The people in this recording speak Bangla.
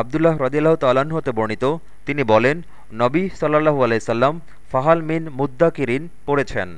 আবদুল্লাহ রদিল্লাহ তাল্লাহ্ন হতে বর্ণিত তিনি বলেন নবী সাল্লাহু আলাইসাল্লাম ফাহাল মিন মুদ্দাকিরিন পড়েছেন।